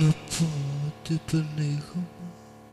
ne pas te Negro.